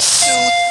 Shoot.